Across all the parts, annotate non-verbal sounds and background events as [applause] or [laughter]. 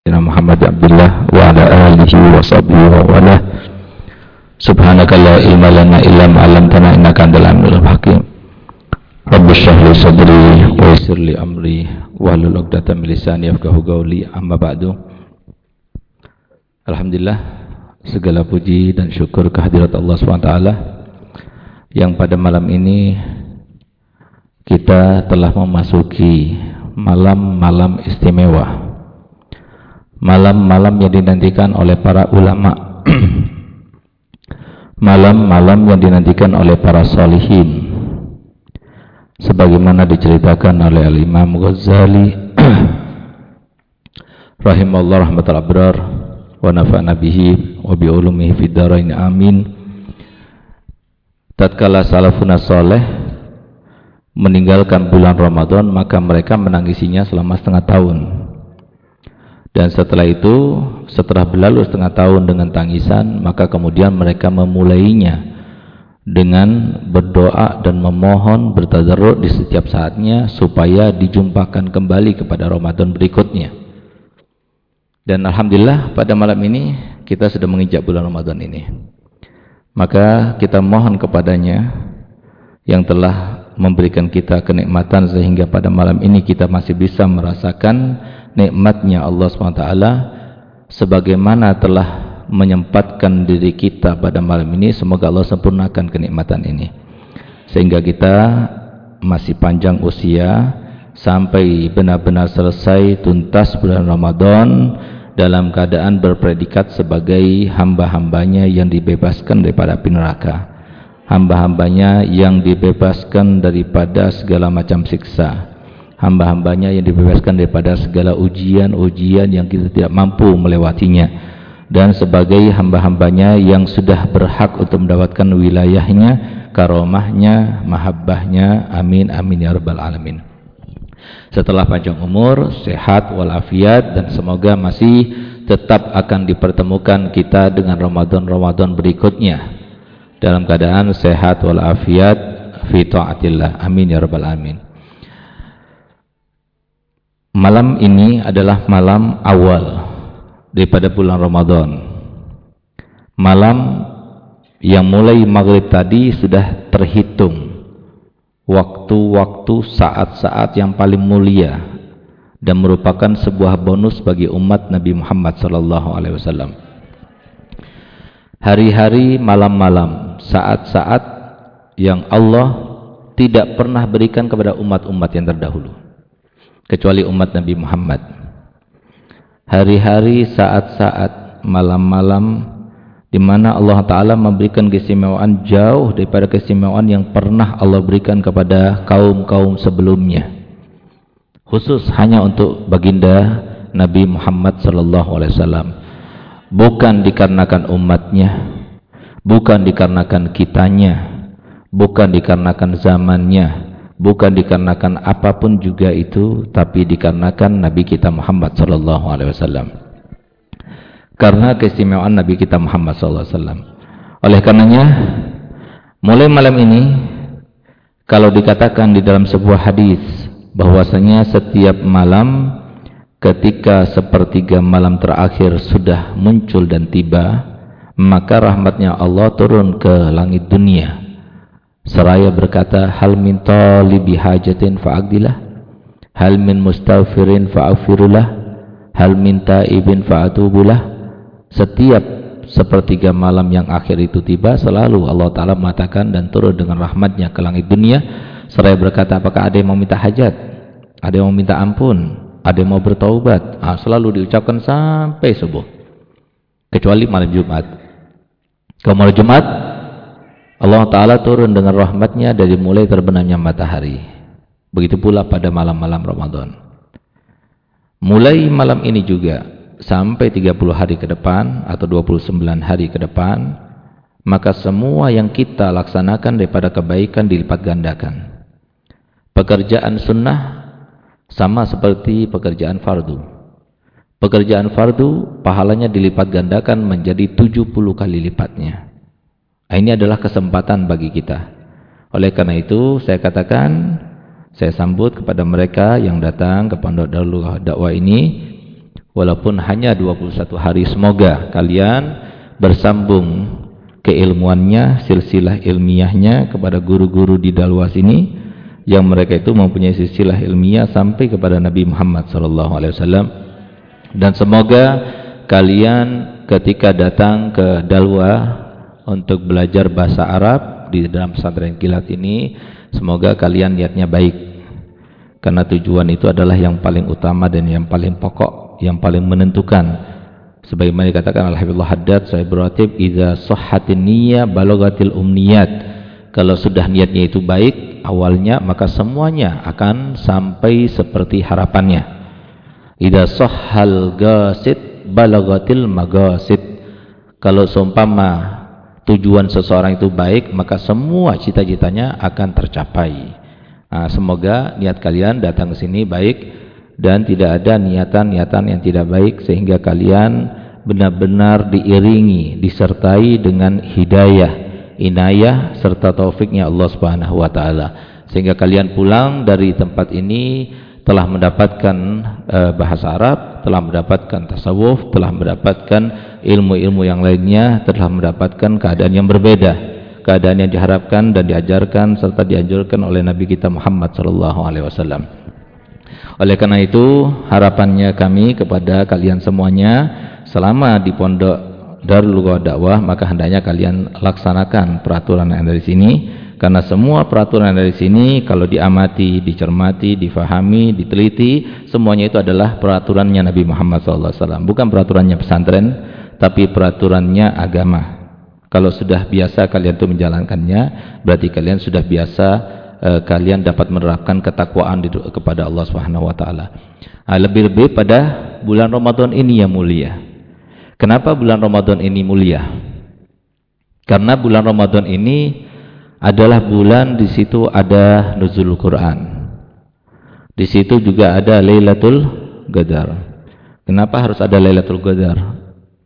Sayyidina Muhammad Abdullah wa ala alihi wa sahbihi wa wala. Subhanaka la ilma lana illa ma 'allamtana innaka antal alimul hakim. Rabbi shrah li sadri wa yassir amri wa hlul 'uqdatam min lisani yafqahu qawli. Amma ba'du. Alhamdulillah segala puji dan syukur kehadirat Allah SWT yang pada malam ini kita telah memasuki malam-malam istimewa malam-malam yang dinantikan oleh para ulama. [clears throat] Malam-malam yang dinantikan oleh para solihin sebagaimana diceritakan oleh Al-Imam Ghazali. [clears throat] Rahimahullah rahmatul abrar. Wa nafa'na bihi wa bi ulumihi fid amin. Tatkala salafuna soleh meninggalkan bulan Ramadan maka mereka menangisinya selama setengah tahun dan setelah itu, setelah berlalu setengah tahun dengan tangisan, maka kemudian mereka memulainya dengan berdoa dan memohon bertadarruk di setiap saatnya supaya dijumpakan kembali kepada Ramadan berikutnya. Dan alhamdulillah pada malam ini kita sudah menginjak bulan Ramadan ini. Maka kita mohon kepadanya yang telah memberikan kita kenikmatan sehingga pada malam ini kita masih bisa merasakan nikmatnya Allah SWT sebagaimana telah menyempatkan diri kita pada malam ini semoga Allah sempurnakan kenikmatan ini. Sehingga kita masih panjang usia sampai benar-benar selesai tuntas bulan Ramadan dalam keadaan berpredikat sebagai hamba-hambanya yang dibebaskan daripada api neraka. Hamba-hambanya yang dibebaskan daripada segala macam siksa hamba-hambanya yang dibebaskan daripada segala ujian-ujian yang kita tidak mampu melewatinya. Dan sebagai hamba-hambanya yang sudah berhak untuk mendapatkan wilayahnya karomahnya, mahabbahnya amin amin ya rabbal alamin. Setelah panjang umur, sehat walafiat dan semoga masih tetap akan dipertemukan kita dengan Ramadan-Ramadan berikutnya. Dalam keadaan sehat walafiat fi taatillah. Amin ya rabbal alamin Malam ini adalah malam awal daripada bulan Ramadan. Malam yang mulai maghrib tadi sudah terhitung waktu-waktu saat-saat yang paling mulia dan merupakan sebuah bonus bagi umat Nabi Muhammad wasallam. Hari-hari malam-malam, saat-saat yang Allah tidak pernah berikan kepada umat-umat yang terdahulu kecuali umat Nabi Muhammad. Hari-hari, saat-saat, malam-malam di mana Allah Ta'ala memberikan keistimewaan jauh daripada keistimewaan yang pernah Allah berikan kepada kaum-kaum sebelumnya. Khusus hanya untuk baginda Nabi Muhammad Wasallam. Bukan dikarenakan umatnya, bukan dikarenakan kitanya, bukan dikarenakan zamannya, bukan dikarenakan apa pun juga itu tapi dikarenakan Nabi kita Muhammad sallallahu alaihi wasallam. Karena keistimewaan Nabi kita Muhammad sallallahu alaihi wasallam. Oleh karenanya mulai malam ini kalau dikatakan di dalam sebuah hadis bahwasanya setiap malam ketika sepertiga malam terakhir sudah muncul dan tiba maka rahmatnya Allah turun ke langit dunia Seraya berkata, hal min talibi hajatin fa'agdilah. Hal min mustaghfirin fa'aghfirullah. Hal min taibin fa'atubulah. Setiap sepertiga malam yang akhir itu tiba, selalu Allah Ta'ala mengatakan dan turun dengan rahmatnya ke langit dunia. Seraya berkata, apakah ada yang mau minta hajat? Ada yang mau minta ampun? Ada yang mau bertaubat? Ah, selalu diucapkan sampai subuh. Kecuali malam Jumat. Kalau malam Jumat, Allah Ta'ala turun dengan rahmatnya dari mulai terbenamnya matahari. Begitu pula pada malam-malam Ramadan. Mulai malam ini juga sampai 30 hari ke depan atau 29 hari ke depan, maka semua yang kita laksanakan daripada kebaikan dilipat gandakan. Pekerjaan sunnah sama seperti pekerjaan fardu. Pekerjaan fardu pahalanya dilipat gandakan menjadi 70 kali lipatnya. Nah, ini adalah kesempatan bagi kita. Oleh karena itu, saya katakan, saya sambut kepada mereka yang datang ke Pondok Darul Dakwah ini, walaupun hanya 21 hari semoga kalian bersambung keilmuannya silsilah ilmiahnya kepada guru-guru di Dalwas ini yang mereka itu mempunyai silsilah ilmiah sampai kepada Nabi Muhammad wasallam dan semoga kalian ketika datang ke Dalwa untuk belajar bahasa Arab di dalam pesantren kilat ini. Semoga kalian niatnya baik. Karena tujuan itu adalah yang paling utama dan yang paling pokok yang paling menentukan. Sebagaimana dikatakan Al-Habibullah Haddad Sahib Ratib idza sahhatin niyyah balagatil umniyat. Kalau sudah niatnya itu baik awalnya maka semuanya akan sampai seperti harapannya. Idza sahhal gasid balagatil magasid kalau seumpama tujuan seseorang itu baik maka semua cita-citanya akan tercapai. Nah, semoga niat kalian datang ke sini baik dan tidak ada niatan-niatan yang tidak baik sehingga kalian benar-benar diiringi disertai dengan hidayah inayah serta taufiknya Allah Subhanahu wa taala. Sehingga kalian pulang dari tempat ini telah mendapatkan uh, bahasa Arab, telah mendapatkan tasawuf, telah mendapatkan ilmu-ilmu yang lainnya, telah mendapatkan keadaan yang berbeda. Keadaan yang diharapkan dan diajarkan serta dianjurkan oleh Nabi kita Muhammad sallallahu alaihi wasallam. Oleh karena itu, harapannya kami kepada kalian semuanya selama di pondok Darul Dakwah maka hendaknya kalian laksanakan peraturan yang ada di sini karena semua peraturan dari sini kalau diamati, dicermati, difahami, diteliti, semuanya itu adalah peraturannya Nabi Muhammad SAW. Bukan peraturannya pesantren, tapi peraturannya agama. Kalau sudah biasa kalian itu menjalankannya, berarti kalian sudah biasa eh, kalian dapat menerapkan ketakwaan kepada Allah Subhanahu wa taala. Ah, lebih-lebih pada bulan Ramadan ini yang mulia. Kenapa bulan Ramadan ini mulia? Karena bulan Ramadan ini adalah bulan di situ ada nuzul Quran. Di situ juga ada Lailatul Qadar. Kenapa harus ada Lailatul Qadar?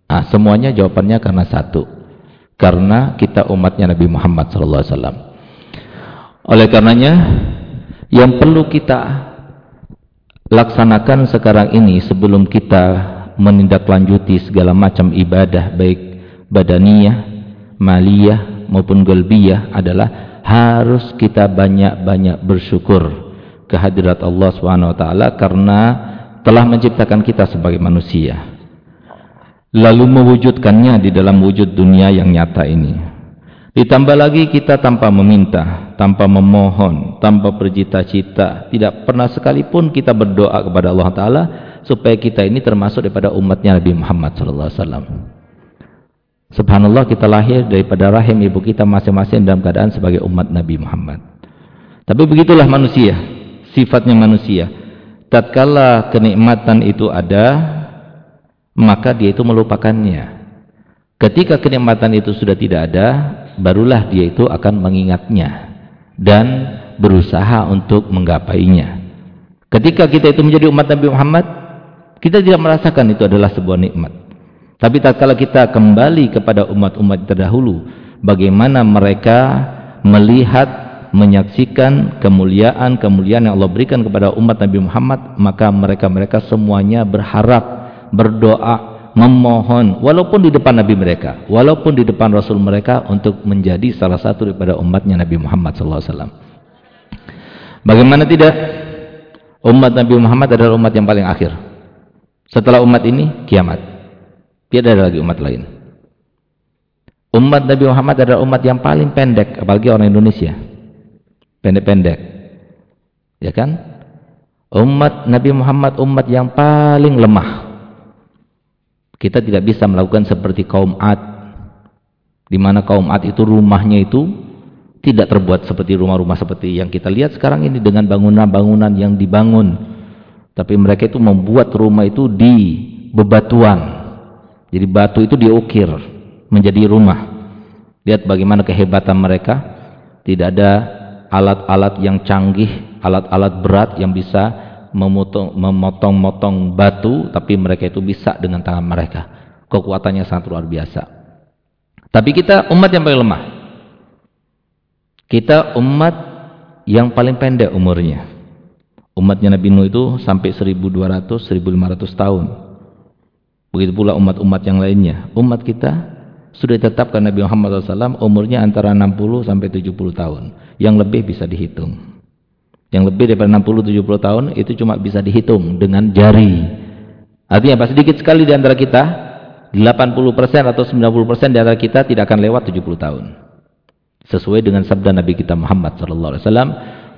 Ah, semuanya jawabannya karena satu. Karena kita umatnya Nabi Muhammad SAW. Oleh karenanya, yang perlu kita laksanakan sekarang ini sebelum kita menindaklanjuti segala macam ibadah baik badaniyah, maliyah, maupun galbiyah adalah harus kita banyak-banyak bersyukur kehadirat Allah Subhanahu wa taala karena telah menciptakan kita sebagai manusia. Lalu mewujudkannya di dalam wujud dunia yang nyata ini. Ditambah lagi kita tanpa meminta, tanpa memohon, tanpa bercita-cita, tidak pernah sekalipun kita berdoa kepada Allah Taala supaya kita ini termasuk daripada umatnya Nabi Muhammad Sallallahu Alaihi Wasallam. Subhanallah kita lahir daripada rahim ibu kita masing-masing dalam keadaan sebagai umat Nabi Muhammad. Tapi begitulah manusia, sifatnya manusia. Tatkala kenikmatan itu ada, maka dia itu melupakannya. Ketika kenikmatan itu sudah tidak ada, barulah dia itu akan mengingatnya dan berusaha untuk menggapainya. Ketika kita itu menjadi umat Nabi Muhammad, kita tidak merasakan itu adalah sebuah nikmat. Tapi tak kala kita kembali kepada umat-umat terdahulu, bagaimana mereka melihat, menyaksikan kemuliaan-kemuliaan yang Allah berikan kepada umat Nabi Muhammad, maka mereka-mereka semuanya berharap, berdoa, memohon, walaupun di depan Nabi mereka, walaupun di depan Rasul mereka, untuk menjadi salah satu daripada umatnya Nabi Muhammad SAW. Bagaimana tidak? Umat Nabi Muhammad adalah umat yang paling akhir. Setelah umat ini, kiamat. Tidak ada lagi umat lain. Umat Nabi Muhammad adalah umat yang paling pendek, apalagi orang Indonesia. Pendek-pendek. Ya kan? Umat Nabi Muhammad umat yang paling lemah. Kita tidak bisa melakukan seperti kaum Ad. Di mana kaum Ad itu rumahnya itu tidak terbuat seperti rumah-rumah seperti yang kita lihat sekarang ini dengan bangunan-bangunan yang dibangun. Tapi mereka itu membuat rumah itu di bebatuan jadi batu itu diukir menjadi rumah. Lihat bagaimana kehebatan mereka. Tidak ada alat-alat yang canggih, alat-alat berat yang bisa memotong-motong batu, tapi mereka itu bisa dengan tangan mereka. Kekuatannya sangat luar biasa. Tapi kita umat yang paling lemah. Kita umat yang paling pendek umurnya. Umatnya Nabi Nuh itu sampai 1200 1500 tahun. Begitu pula umat-umat yang lainnya. Umat kita sudah ditetapkan Nabi Muhammad SAW umurnya antara 60 sampai 70 tahun. Yang lebih bisa dihitung. Yang lebih daripada 60-70 tahun itu cuma bisa dihitung dengan jari. Artinya apa? Sedikit sekali di antara kita, 80% atau 90% di antara kita tidak akan lewat 70 tahun. Sesuai dengan sabda Nabi kita Muhammad SAW.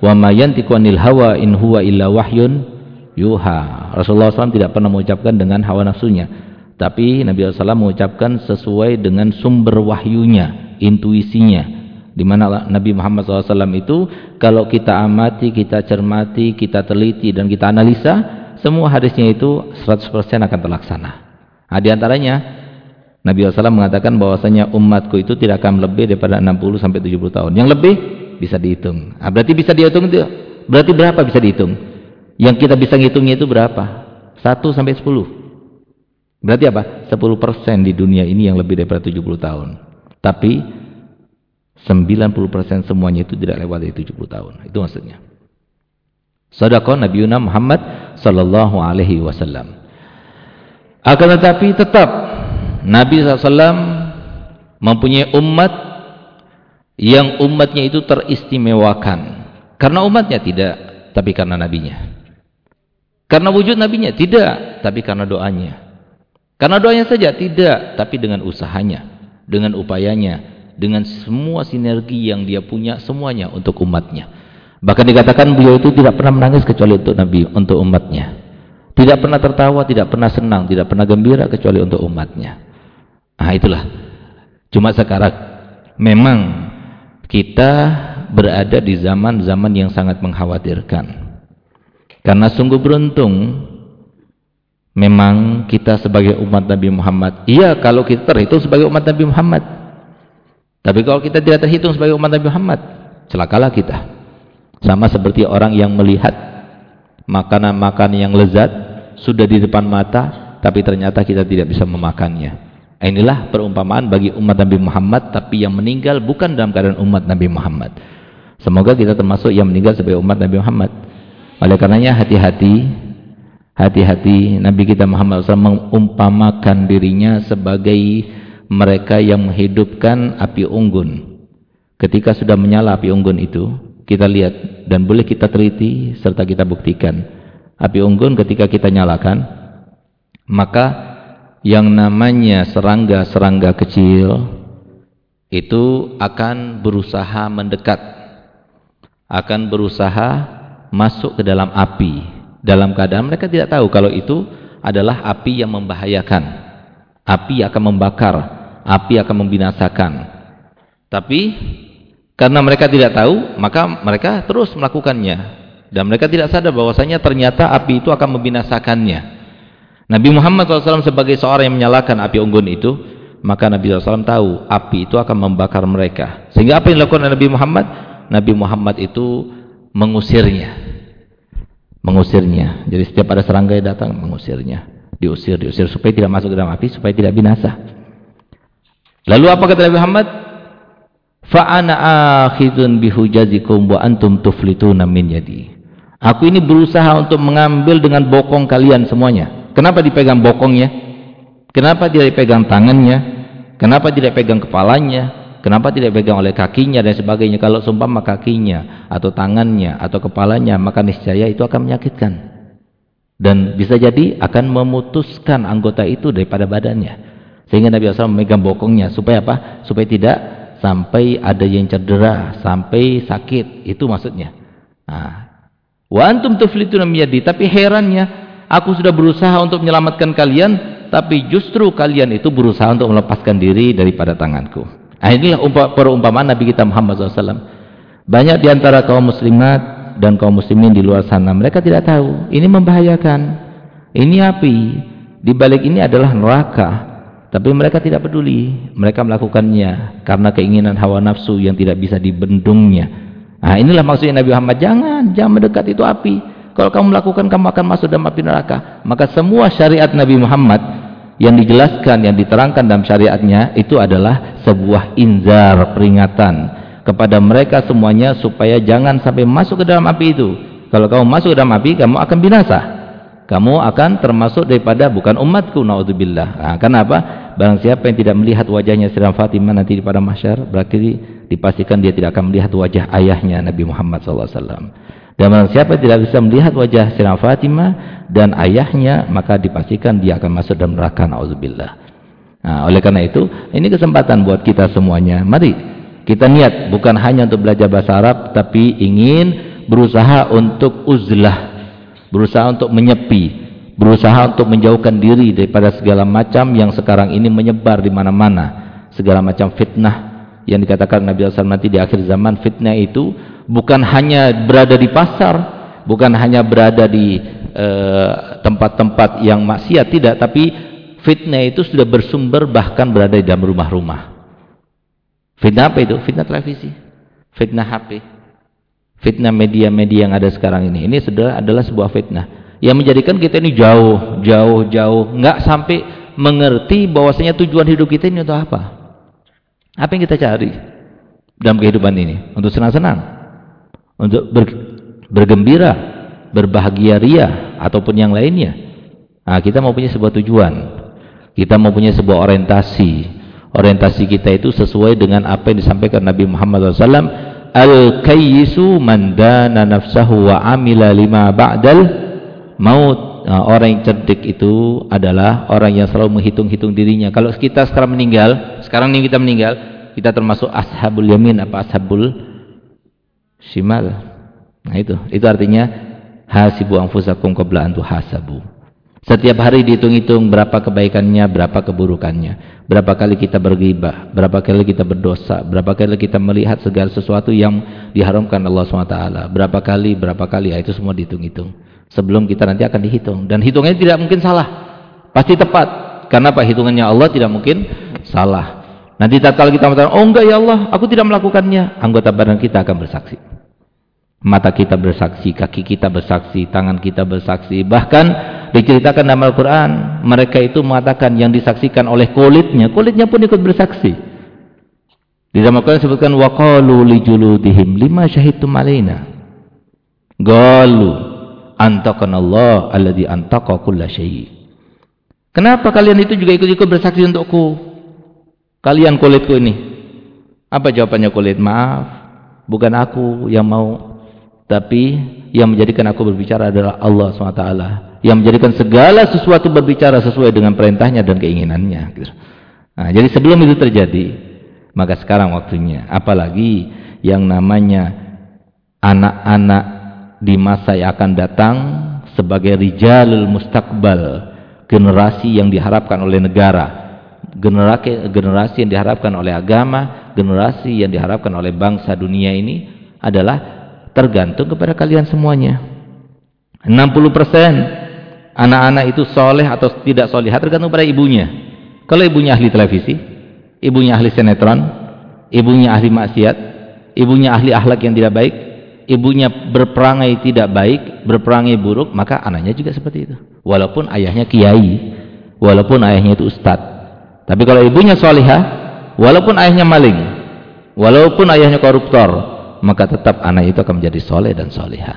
Wa ma yantiqu hawa in huwa illa wahyun yuha. Rasulullah SAW tidak pernah mengucapkan dengan hawa nafsunya tapi Nabi SAW mengucapkan sesuai dengan sumber wahyunya, intuisinya. Di mana Nabi Muhammad SAW itu kalau kita amati, kita cermati, kita teliti dan kita analisa, semua hadisnya itu 100% akan terlaksana. Nah, di antaranya Nabi SAW mengatakan bahwasanya umatku itu tidak akan lebih daripada 60 sampai 70 tahun. Yang lebih bisa dihitung. Nah, berarti bisa dihitung itu berarti berapa bisa dihitung? Yang kita bisa ngitungnya itu berapa? 1 sampai 10. Berarti apa? 10% di dunia ini yang lebih daripada 70 tahun. Tapi 90% semuanya itu tidak lewat dari 70 tahun. Itu maksudnya. Sadaqah Nabi Muhammad sallallahu alaihi wasallam. Akan tetapi tetap Nabi SAW mempunyai umat yang umatnya itu teristimewakan. Karena umatnya tidak, tapi karena nabinya. Karena wujud nabinya tidak, tapi karena doanya. Karena doanya saja tidak, tapi dengan usahanya, dengan upayanya, dengan semua sinergi yang dia punya semuanya untuk umatnya. Bahkan dikatakan beliau itu tidak pernah menangis kecuali untuk Nabi, untuk umatnya. Tidak pernah tertawa, tidak pernah senang, tidak pernah gembira kecuali untuk umatnya. Nah itulah. Cuma sekarang memang kita berada di zaman-zaman yang sangat mengkhawatirkan. Karena sungguh beruntung memang kita sebagai umat Nabi Muhammad. Iya kalau kita terhitung sebagai umat Nabi Muhammad. Tapi kalau kita tidak terhitung sebagai umat Nabi Muhammad, celakalah kita. Sama seperti orang yang melihat makanan-makanan yang lezat sudah di depan mata, tapi ternyata kita tidak bisa memakannya. Inilah perumpamaan bagi umat Nabi Muhammad, tapi yang meninggal bukan dalam keadaan umat Nabi Muhammad. Semoga kita termasuk yang meninggal sebagai umat Nabi Muhammad. Oleh karenanya hati-hati Hati-hati Nabi kita Muhammad SAW mengumpamakan dirinya sebagai mereka yang menghidupkan api unggun. Ketika sudah menyala api unggun itu, kita lihat dan boleh kita teliti serta kita buktikan. Api unggun ketika kita nyalakan, maka yang namanya serangga-serangga kecil itu akan berusaha mendekat, akan berusaha masuk ke dalam api dalam keadaan mereka tidak tahu kalau itu adalah api yang membahayakan. Api akan membakar, api akan membinasakan. Tapi karena mereka tidak tahu, maka mereka terus melakukannya. Dan mereka tidak sadar bahwasanya ternyata api itu akan membinasakannya. Nabi Muhammad SAW sebagai seorang yang menyalakan api unggun itu, maka Nabi SAW tahu api itu akan membakar mereka. Sehingga apa yang dilakukan Nabi Muhammad? Nabi Muhammad itu mengusirnya mengusirnya. Jadi setiap ada serangga yang datang mengusirnya. Diusir, diusir supaya tidak masuk ke dalam api, supaya tidak binasa. Lalu apa kata Nabi Muhammad? Fa'ana akhidun bihujazikum wa antum tuflituna min yadi. Aku ini berusaha untuk mengambil dengan bokong kalian semuanya. Kenapa dipegang bokongnya? Kenapa tidak dipegang tangannya? Kenapa tidak pegang kepalanya? Kenapa tidak pegang oleh kakinya dan sebagainya? Kalau sumpah kakinya atau tangannya atau kepalanya, maka niscaya itu akan menyakitkan. Dan bisa jadi akan memutuskan anggota itu daripada badannya. Sehingga Nabi SAW memegang bokongnya supaya apa? Supaya tidak sampai ada yang cedera, sampai sakit. Itu maksudnya. Nah, wa antum tuflituna miyadi, tapi herannya aku sudah berusaha untuk menyelamatkan kalian, tapi justru kalian itu berusaha untuk melepaskan diri daripada tanganku. Nah, inilah perumpamaan Nabi kita Muhammad SAW. Banyak di antara kaum muslimat dan kaum muslimin di luar sana, mereka tidak tahu. Ini membahayakan. Ini api. Di balik ini adalah neraka. Tapi mereka tidak peduli. Mereka melakukannya karena keinginan hawa nafsu yang tidak bisa dibendungnya. Nah, inilah maksudnya Nabi Muhammad. Jangan, jangan mendekat itu api. Kalau kamu melakukan, kamu akan masuk dalam api neraka. Maka semua syariat Nabi Muhammad yang dijelaskan, yang diterangkan dalam syariatnya itu adalah sebuah inzar peringatan kepada mereka semuanya supaya jangan sampai masuk ke dalam api itu. Kalau kamu masuk ke dalam api, kamu akan binasa. kamu akan termasuk daripada bukan umatku naudzubillah. Nah, kenapa? Barang siapa yang tidak melihat wajahnya Sri Fatimah nanti di pada mahsyar, berarti dipastikan dia tidak akan melihat wajah ayahnya Nabi Muhammad SAW. Dan barang siapa tidak bisa melihat wajah Sri Fatimah dan ayahnya, maka dipastikan dia akan masuk dalam neraka naudzubillah. Nah, oleh karena itu, ini kesempatan buat kita semuanya. Mari kita niat bukan hanya untuk belajar bahasa Arab, tapi ingin berusaha untuk uzlah berusaha untuk menyepi, berusaha untuk menjauhkan diri daripada segala macam yang sekarang ini menyebar di mana-mana, segala macam fitnah yang dikatakan Nabi SAW nanti di akhir zaman fitnah itu bukan hanya berada di pasar, bukan hanya berada di eh, tempat-tempat yang maksiat tidak, tapi fitnah itu sudah bersumber bahkan berada di dalam rumah-rumah. Fitnah apa itu? Fitnah televisi, fitnah HP. Fitnah media-media yang ada sekarang ini. Ini sudah adalah sebuah fitnah. Yang menjadikan kita ini jauh, jauh, jauh. Nggak sampai mengerti bahwasanya tujuan hidup kita ini untuk apa. Apa yang kita cari dalam kehidupan ini? Untuk senang-senang. Untuk ber, bergembira, berbahagia ria, ataupun yang lainnya. Nah, kita mau punya sebuah tujuan. Kita mau punya sebuah orientasi. Orientasi kita itu sesuai dengan apa yang disampaikan Nabi Muhammad SAW Al-kayyisu man dana nafsahu wa amila lima ba'dal maut. Nah, orang yang cerdik itu adalah orang yang selalu menghitung-hitung dirinya. Kalau kita sekarang meninggal, sekarang ini kita meninggal, kita termasuk ashabul yamin apa ashabul shimal. Nah itu, itu artinya hasibu anfusakum qabla an tuhasabu. Setiap hari dihitung-hitung berapa kebaikannya, berapa keburukannya. Berapa kali kita bergibah, berapa kali kita berdosa, berapa kali kita melihat segala sesuatu yang diharamkan Allah SWT. Berapa kali, berapa kali, ya, itu semua dihitung-hitung. Sebelum kita nanti akan dihitung. Dan hitungannya tidak mungkin salah. Pasti tepat. Karena apa? Hitungannya Allah tidak mungkin salah. Nanti tak kalau kita mengatakan, "Oh enggak ya Allah, aku tidak melakukannya." Anggota badan kita akan bersaksi. Mata kita bersaksi, kaki kita bersaksi, tangan kita bersaksi. Bahkan diceritakan dalam Al-Qur'an, mereka itu mengatakan yang disaksikan oleh kulitnya, kulitnya pun ikut bersaksi. Di dalam Al-Qur'an disebutkan waqalu lijuludihim lima syahidtum أَنْتَقَنَ اللَّهُ أَلَّذِي alladhi كُلَّ شَيْءٍ Kenapa kalian itu juga ikut-ikut bersaksi untukku? Kalian kulitku ini. Apa jawabannya kulit? Maaf, bukan aku yang mau tapi yang menjadikan aku berbicara adalah Allah SWT. Yang menjadikan segala sesuatu berbicara sesuai dengan perintahnya dan keinginannya. Gitu. Nah, jadi sebelum itu terjadi, maka sekarang waktunya. Apalagi yang namanya anak-anak di masa yang akan datang sebagai rijalul mustakbal. Generasi yang diharapkan oleh negara. Generasi, generasi yang diharapkan oleh agama. Generasi yang diharapkan oleh bangsa dunia ini adalah tergantung kepada kalian semuanya. 60% anak-anak itu soleh atau tidak soleh tergantung pada ibunya. Kalau ibunya ahli televisi ibunya ahli sinetron ibunya ahli maksiat ibunya ahli akhlak yang tidak baik ibunya berperangai tidak baik berperangai buruk maka anaknya juga seperti itu. Walaupun ayahnya kiai walaupun ayahnya itu ustad tapi kalau ibunya solehah walaupun ayahnya maling walaupun ayahnya koruptor maka tetap anak itu akan menjadi soleh dan soleha.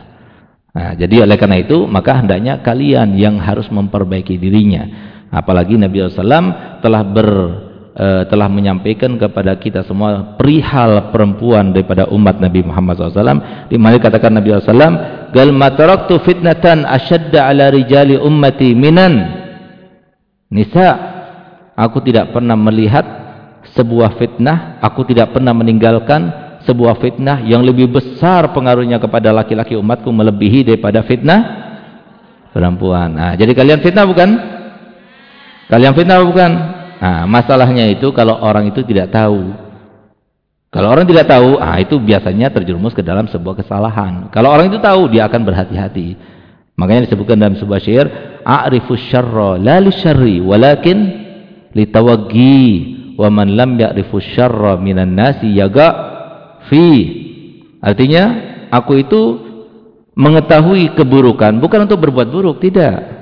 Nah, jadi oleh karena itu, maka hendaknya kalian yang harus memperbaiki dirinya. Apalagi Nabi SAW telah ber e, telah menyampaikan kepada kita semua perihal perempuan daripada umat Nabi Muhammad SAW. Di mana katakan Nabi SAW, "Gal mataraktu fitnatan ashadda ala rijali ummati minan nisa." Aku tidak pernah melihat sebuah fitnah, aku tidak pernah meninggalkan sebuah fitnah yang lebih besar pengaruhnya kepada laki-laki umatku melebihi daripada fitnah perempuan. Nah, jadi kalian fitnah bukan? Kalian fitnah bukan? Nah, masalahnya itu kalau orang itu tidak tahu. Kalau orang tidak tahu, ah itu biasanya terjerumus ke dalam sebuah kesalahan. Kalau orang itu tahu, dia akan berhati-hati. Makanya disebutkan dalam sebuah syair, "A'rifus syarra la lisyarri, walakin litawaggi wa man lam ya'rifus syarra minan nasi yaga' fi. Artinya aku itu mengetahui keburukan bukan untuk berbuat buruk tidak.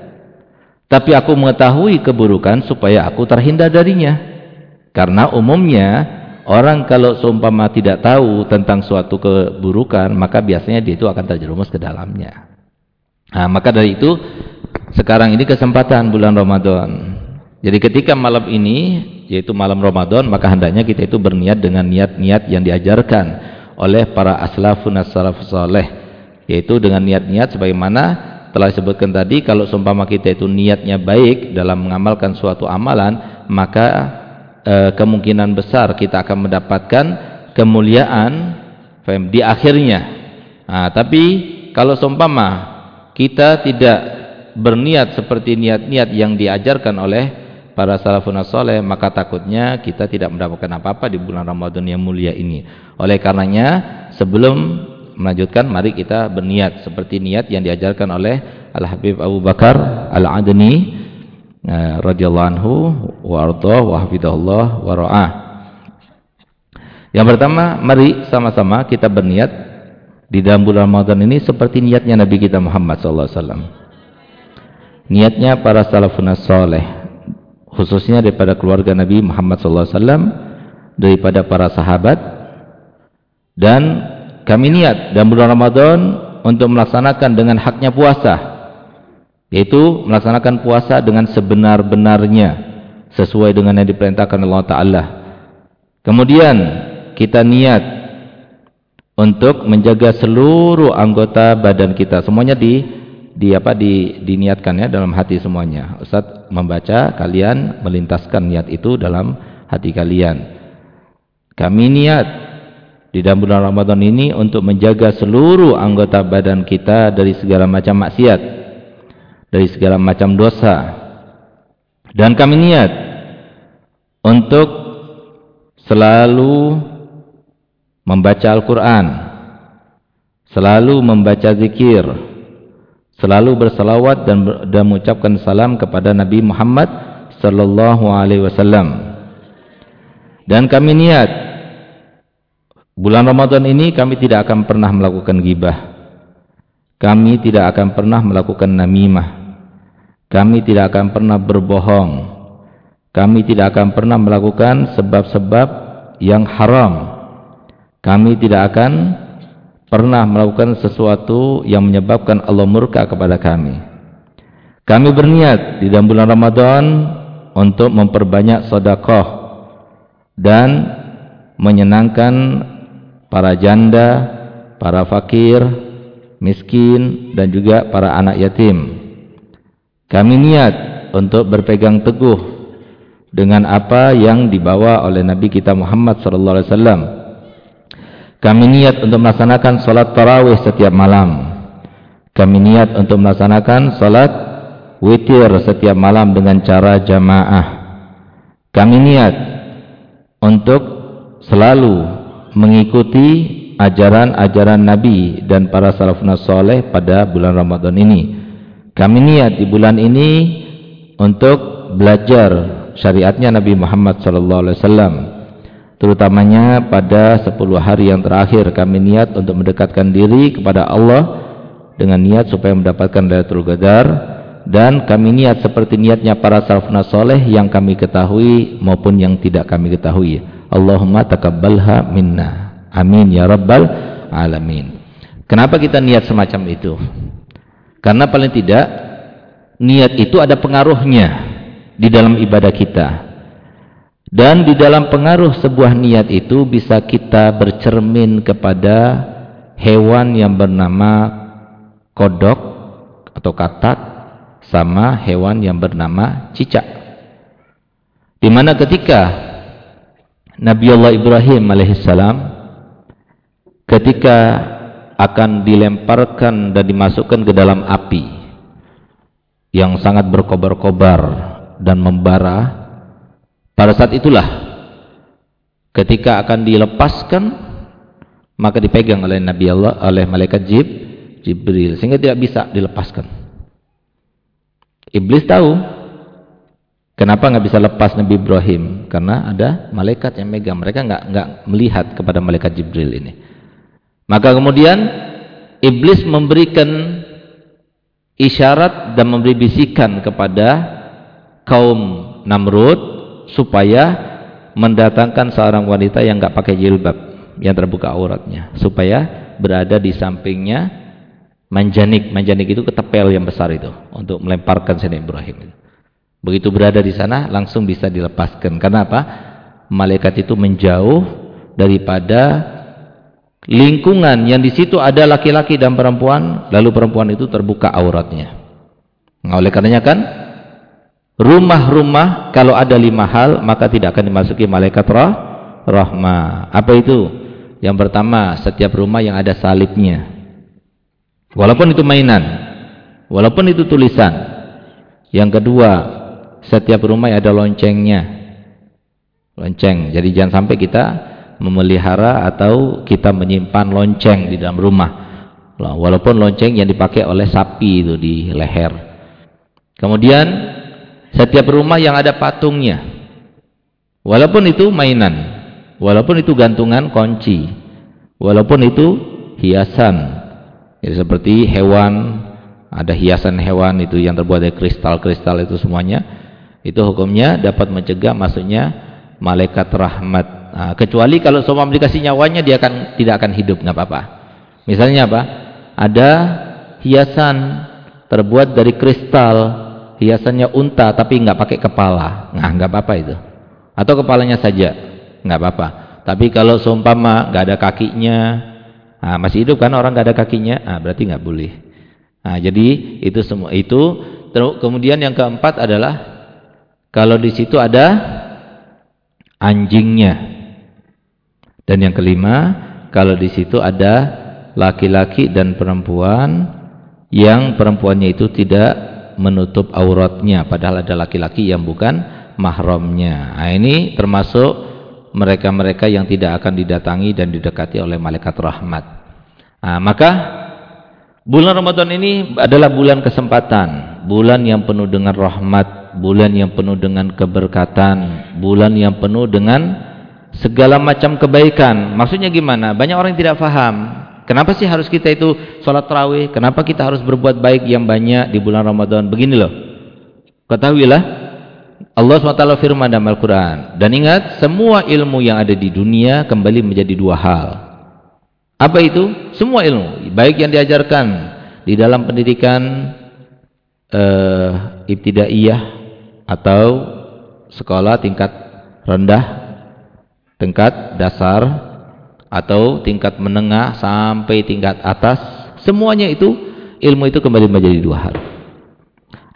Tapi aku mengetahui keburukan supaya aku terhindar darinya. Karena umumnya orang kalau seumpama tidak tahu tentang suatu keburukan maka biasanya dia itu akan terjerumus ke dalamnya. Nah maka dari itu sekarang ini kesempatan bulan Ramadan. Jadi ketika malam ini yaitu malam Ramadan maka hendaknya kita itu berniat dengan niat-niat yang diajarkan oleh para aslafun as-salafus saleh. Yaitu dengan niat-niat sebagaimana telah disebutkan tadi kalau seumpama kita itu niatnya baik dalam mengamalkan suatu amalan maka e, kemungkinan besar kita akan mendapatkan kemuliaan di akhirnya. Nah, tapi kalau seumpama kita tidak berniat seperti niat-niat yang diajarkan oleh para salafun saleh maka takutnya kita tidak mendapatkan apa-apa di bulan Ramadan yang mulia ini. Oleh karenanya sebelum melanjutkan mari kita berniat seperti niat yang diajarkan oleh Al Habib Abu Bakar Al Adni eh, radhiyallahu anhu wa ardhah wa hafidhahullah wa ra'ah. Yang pertama, mari sama-sama kita berniat di dalam bulan Ramadan ini seperti niatnya Nabi kita Muhammad wasallam. Niatnya para salafun saleh khususnya daripada keluarga Nabi Muhammad SAW daripada para sahabat. Dan kami niat dalam bulan Ramadan untuk melaksanakan dengan haknya puasa yaitu melaksanakan puasa dengan sebenar-benarnya sesuai dengan yang diperintahkan Allah Ta'ala. Kemudian kita niat untuk menjaga seluruh anggota badan kita semuanya di di apa di diniatkan ya dalam hati semuanya. Ustaz membaca kalian melintaskan niat itu dalam hati kalian. Kami niat di dalam bulan Ramadan ini untuk menjaga seluruh anggota badan kita dari segala macam maksiat, dari segala macam dosa. Dan kami niat untuk selalu membaca Al-Qur'an, selalu membaca zikir, selalu bersalawat dan dan mengucapkan salam kepada Nabi Muhammad sallallahu alaihi wasallam. Dan kami niat bulan Ramadan ini kami tidak akan pernah melakukan gibah. Kami tidak akan pernah melakukan namimah. Kami tidak akan pernah berbohong. Kami tidak akan pernah melakukan sebab-sebab yang haram. Kami tidak akan pernah melakukan sesuatu yang menyebabkan Allah murka kepada kami. Kami berniat di dalam bulan Ramadan untuk memperbanyak sedekah dan menyenangkan para janda, para fakir, miskin dan juga para anak yatim. Kami niat untuk berpegang teguh dengan apa yang dibawa oleh Nabi kita Muhammad sallallahu alaihi wasallam kami niat untuk melaksanakan salat tarawih setiap malam. Kami niat untuk melaksanakan salat witir setiap malam dengan cara jamaah. Kami niat untuk selalu mengikuti ajaran-ajaran Nabi dan para salafun saleh pada bulan Ramadan ini. Kami niat di bulan ini untuk belajar syariatnya Nabi Muhammad sallallahu alaihi wasallam terutamanya pada 10 hari yang terakhir. Kami niat untuk mendekatkan diri kepada Allah dengan niat supaya mendapatkan Lailatul Qadar. Dan kami niat seperti niatnya para salafun saleh yang kami ketahui maupun yang tidak kami ketahui. Allahumma takabbalha minna. Amin ya rabbal alamin. Kenapa kita niat semacam itu? Karena paling tidak niat itu ada pengaruhnya di dalam ibadah kita dan di dalam pengaruh sebuah niat itu bisa kita bercermin kepada hewan yang bernama kodok atau katak sama hewan yang bernama cicak. Di mana ketika Nabi Allah Ibrahim alaihissalam ketika akan dilemparkan dan dimasukkan ke dalam api yang sangat berkobar-kobar dan membara pada saat itulah ketika akan dilepaskan maka dipegang oleh Nabi Allah oleh malaikat Jib, Jibril sehingga tidak bisa dilepaskan. Iblis tahu kenapa nggak bisa lepas Nabi Ibrahim karena ada malaikat yang megang. Mereka nggak nggak melihat kepada malaikat Jibril ini. Maka kemudian iblis memberikan isyarat dan memberi bisikan kepada kaum Namrud supaya mendatangkan seorang wanita yang enggak pakai jilbab yang terbuka auratnya supaya berada di sampingnya Manjanik, manjanik itu ketepel yang besar itu untuk melemparkan Sayyidina Ibrahim. Begitu berada di sana langsung bisa dilepaskan. Karena apa? Malaikat itu menjauh daripada lingkungan yang di situ ada laki-laki dan perempuan, lalu perempuan itu terbuka auratnya. Nah, oleh karenanya kan rumah-rumah kalau ada lima hal maka tidak akan dimasuki malaikat roh rahmah. Apa itu? Yang pertama, setiap rumah yang ada salibnya. Walaupun itu mainan, walaupun itu tulisan. Yang kedua, setiap rumah ada loncengnya. Lonceng. Jadi jangan sampai kita memelihara atau kita menyimpan lonceng di dalam rumah. Walaupun lonceng yang dipakai oleh sapi itu di leher. Kemudian setiap rumah yang ada patungnya. Walaupun itu mainan, walaupun itu gantungan kunci, walaupun itu hiasan jadi seperti hewan, ada hiasan hewan itu yang terbuat dari kristal-kristal itu semuanya. Itu hukumnya dapat mencegah masuknya malaikat rahmat. Nah, kecuali kalau semua dikasih nyawanya dia akan tidak akan hidup, nggak apa-apa. Misalnya apa? Ada hiasan terbuat dari kristal, hiasannya unta tapi nggak pakai kepala. Nah, nggak apa-apa itu. Atau kepalanya saja, nggak apa-apa. Tapi kalau seumpama nggak ada kakinya, Nah, masih hidup kan orang nggak ada kakinya, ah, berarti nggak boleh. Nah, jadi itu semua itu. Kemudian yang keempat adalah kalau di situ ada anjingnya. Dan yang kelima, kalau di situ ada laki-laki dan perempuan yang perempuannya itu tidak menutup auratnya padahal ada laki-laki yang bukan mahramnya. Nah, ini termasuk mereka-mereka yang tidak akan didatangi dan didekati oleh malaikat rahmat. Nah, maka bulan Ramadan ini adalah bulan kesempatan, bulan yang penuh dengan rahmat, bulan yang penuh dengan keberkatan, bulan yang penuh dengan segala macam kebaikan. Maksudnya gimana? Banyak orang yang tidak faham. Kenapa sih harus kita itu sholat tarawih? Kenapa kita harus berbuat baik yang banyak di bulan Ramadan? Begini loh. Ketahuilah Allah SWT firman dalam Al-Quran. Dan ingat, semua ilmu yang ada di dunia kembali menjadi dua hal. Apa itu? Semua ilmu. Baik yang diajarkan di dalam pendidikan uh, ibtidaiyah atau sekolah tingkat rendah, tingkat dasar, atau tingkat menengah sampai tingkat atas. Semuanya itu, ilmu itu kembali menjadi dua hal.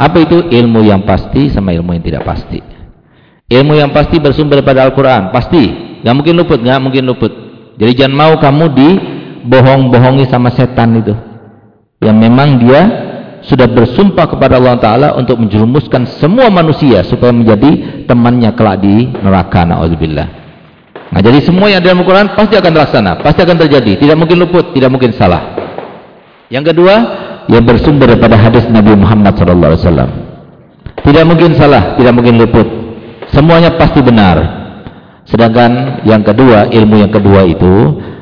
Apa itu ilmu yang pasti sama ilmu yang tidak pasti? Ilmu yang pasti bersumber daripada Al-Quran. Pasti. Gak mungkin luput. Gak mungkin luput. Jadi jangan mau kamu dibohong-bohongi sama setan itu. Yang memang dia sudah bersumpah kepada Allah Ta'ala untuk menjerumuskan semua manusia supaya menjadi temannya kelak di neraka. Na'udzubillah. Nah jadi semua yang dalam Al-Quran pasti akan terlaksana. Pasti akan terjadi. Tidak mungkin luput. Tidak mungkin salah. Yang kedua, yang bersumber daripada hadis Nabi Muhammad SAW. Tidak mungkin salah, tidak mungkin luput. Semuanya pasti benar. Sedangkan yang kedua, ilmu yang kedua itu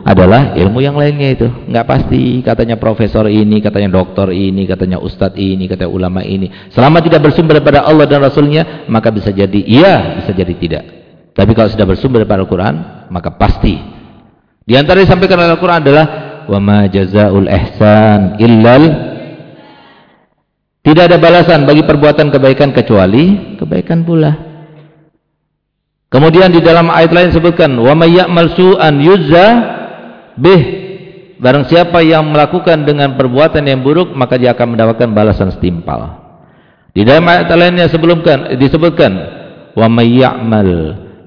adalah ilmu yang lainnya itu. Enggak pasti, katanya profesor ini, katanya dokter ini, katanya ustadz ini, katanya ulama ini. Selama tidak bersumber daripada Allah dan Rasulnya, maka bisa jadi iya, bisa jadi tidak. Tapi kalau sudah bersumber daripada Al-Quran, maka pasti. Di antara yang disampaikan oleh Al-Quran adalah wa ma ihsan illal tidak ada balasan bagi perbuatan kebaikan kecuali kebaikan pula. Kemudian di dalam ayat lain sebutkan wa may ya'mal su'an yuzza Barang siapa yang melakukan dengan perbuatan yang buruk maka dia akan mendapatkan balasan setimpal. Di dalam ayat lainnya sebelumkan disebutkan wa may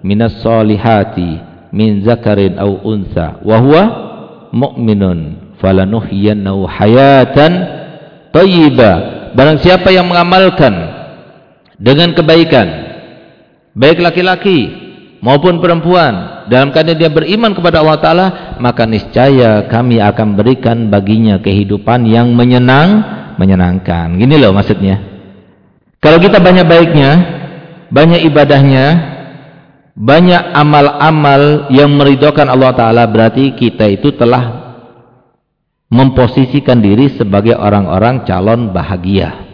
minas solihati min zakarin aw unsa wa huwa mu'minun. Falanuhyiyannahu hayatan thayyibah barang siapa yang mengamalkan dengan kebaikan baik laki-laki maupun perempuan dalam keadaan dia beriman kepada Allah Ta'ala maka niscaya kami akan berikan baginya kehidupan yang menyenang menyenangkan. Gini loh maksudnya. Kalau kita banyak baiknya banyak ibadahnya banyak amal-amal yang meridokan Allah Ta'ala berarti kita itu telah memposisikan diri sebagai orang-orang calon bahagia.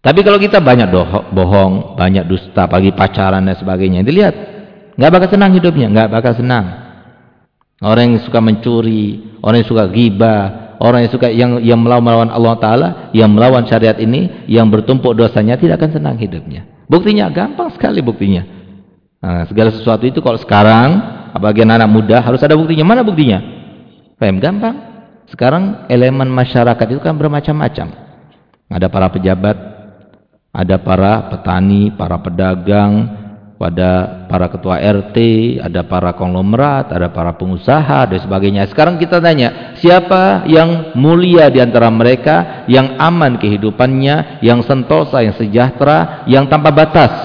Tapi kalau kita banyak bohong, banyak dusta, pagi pacaran dan sebagainya, dilihat, nggak bakal senang hidupnya, nggak bakal senang. Orang yang suka mencuri, orang yang suka gibah, orang yang suka yang yang melawan Allah taala, yang melawan syariat ini, yang bertumpuk dosanya tidak akan senang hidupnya. Buktinya gampang sekali buktinya. Nah, segala sesuatu itu kalau sekarang apalagi anak muda harus ada buktinya. Mana buktinya? Paham gampang. Sekarang elemen masyarakat itu kan bermacam-macam. Ada para pejabat, ada para petani, para pedagang, pada para ketua RT, ada para konglomerat, ada para pengusaha dan sebagainya. Sekarang kita tanya, siapa yang mulia di antara mereka, yang aman kehidupannya, yang sentosa, yang sejahtera, yang tanpa batas?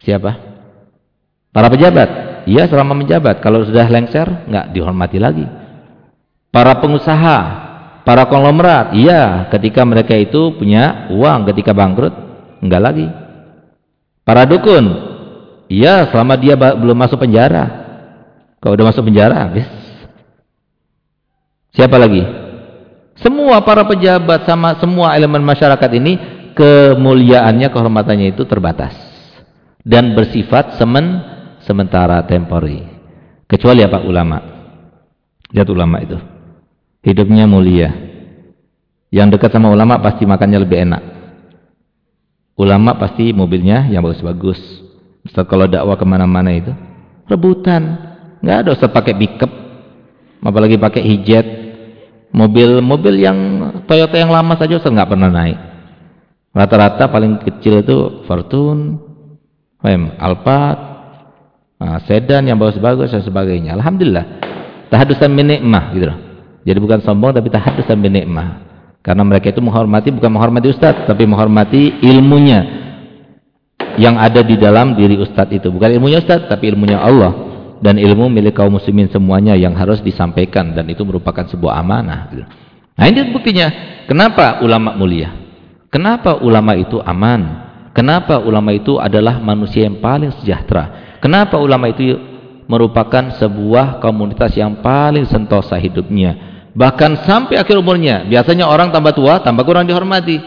Siapa? Para pejabat. Iya, selama menjabat. Kalau sudah lengser, enggak dihormati lagi. Para pengusaha, para konglomerat, iya, ketika mereka itu punya uang, ketika bangkrut, enggak lagi. Para dukun, iya selama dia belum masuk penjara. Kalau udah masuk penjara, habis. Siapa lagi? Semua para pejabat sama semua elemen masyarakat ini kemuliaannya, kehormatannya itu terbatas dan bersifat semen sementara tempori. Kecuali apa ulama? Lihat ulama itu. Hidupnya mulia. Yang dekat sama ulama pasti makannya lebih enak. Ulama pasti mobilnya yang bagus-bagus. Ustaz kalau dakwah ke mana-mana itu rebutan. Nggak ada Ustaz pakai pickup, apalagi pakai hijet. Mobil-mobil yang Toyota yang lama saja Ustaz nggak pernah naik. Rata-rata paling kecil itu Fortune, Fem, Alphard, nah, sedan yang bagus-bagus dan sebagainya. Alhamdulillah. Tahadusan minikmah gitu loh. Jadi bukan sombong tapi tahadusan minikmah. Karena mereka itu menghormati bukan menghormati ustaz, tapi menghormati ilmunya yang ada di dalam diri ustaz itu. Bukan ilmunya ustaz, tapi ilmunya Allah. Dan ilmu milik kaum muslimin semuanya yang harus disampaikan dan itu merupakan sebuah amanah. Nah ini buktinya. Kenapa ulama mulia? Kenapa ulama itu aman? Kenapa ulama itu adalah manusia yang paling sejahtera? Kenapa ulama itu merupakan sebuah komunitas yang paling sentosa hidupnya? Bahkan sampai akhir umurnya. Biasanya orang tambah tua, tambah kurang dihormati.